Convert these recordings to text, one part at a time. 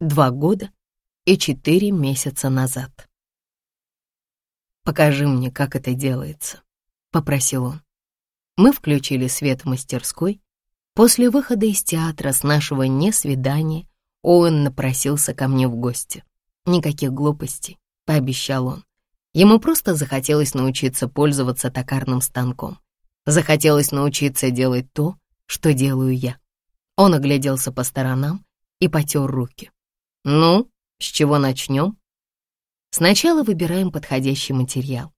два года и четыре месяца назад. «Покажи мне, как это делается», — попросил он. Мы включили свет в мастерской. После выхода из театра с нашего несвидания Оуэн напросился ко мне в гости. Никаких глупостей, пообещал он. Ему просто захотелось научиться пользоваться токарным станком. Захотелось научиться делать то, что делаю я. Он огляделся по сторонам и потер руки. «Ну, с чего начнем?» Сначала выбираем подходящий материал.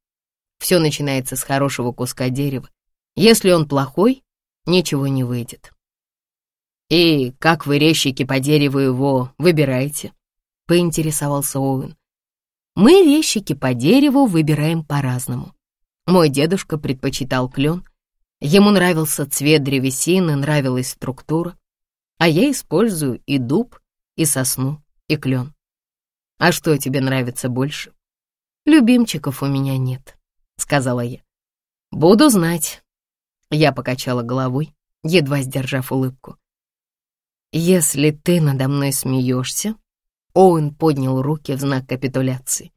Все начинается с хорошего куска дерева. Если он плохой, ничего не выйдет. «И как вы, резчики по дереву, его выбираете?» — поинтересовался Оуэн. «Мы, резчики по дереву, выбираем по-разному. Мой дедушка предпочитал клен. Ему нравился цвет древесины, нравилась структура. А я использую и дуб, и сосну, и клен. А что тебе нравится больше? Любимчиков у меня нет, сказала я. Буду знать. Я покачала головой, едва сдержав улыбку. «Если ты надо мной смеешься...» Оуэн поднял руки в знак капитуляции.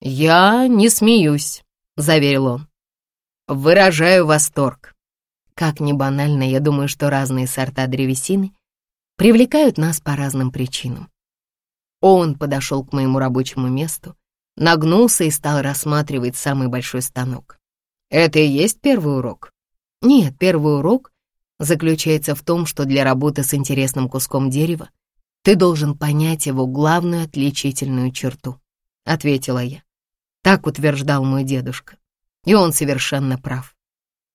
«Я не смеюсь», — заверил он. «Выражаю восторг. Как ни банально, я думаю, что разные сорта древесины привлекают нас по разным причинам. Оуэн подошел к моему рабочему месту, нагнулся и стал рассматривать самый большой станок. «Это и есть первый урок?» «Нет, первый урок заключается в том, что для работы с интересным куском дерева ты должен понять его главную отличительную черту», — ответила я. Так утверждал мой дедушка, и он совершенно прав.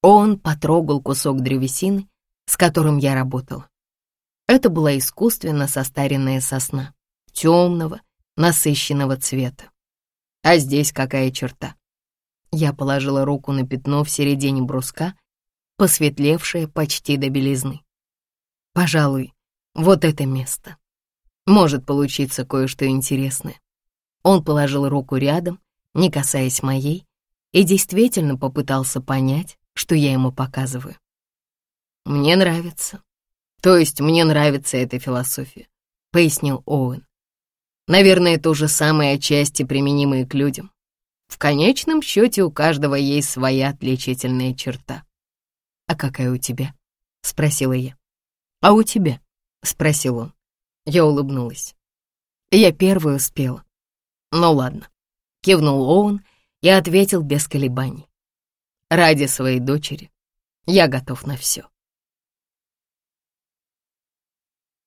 Он потрогал кусок древесины, с которым я работала. Это была искусственно состаренная сосна, темного, насыщенного цвета. А здесь какая черта? Я положила руку на пятно в середине бруска посветлевшее почти до белизны. Пожалуй, вот это место. Может получиться кое-что интересное. Он положил руку рядом, не касаясь моей, и действительно попытался понять, что я ему показываю. «Мне нравится. То есть мне нравится эта философия», — пояснил Оуэн. «Наверное, то же самое отчасти применимое к людям. В конечном счете у каждого есть своя отличительная черта. «А какая у тебя?» — спросила я. «А у тебя?» — спросил он. Я улыбнулась. Я первая успела. «Ну ладно», — кивнул Оуэн и ответил без колебаний. «Ради своей дочери я готов на все».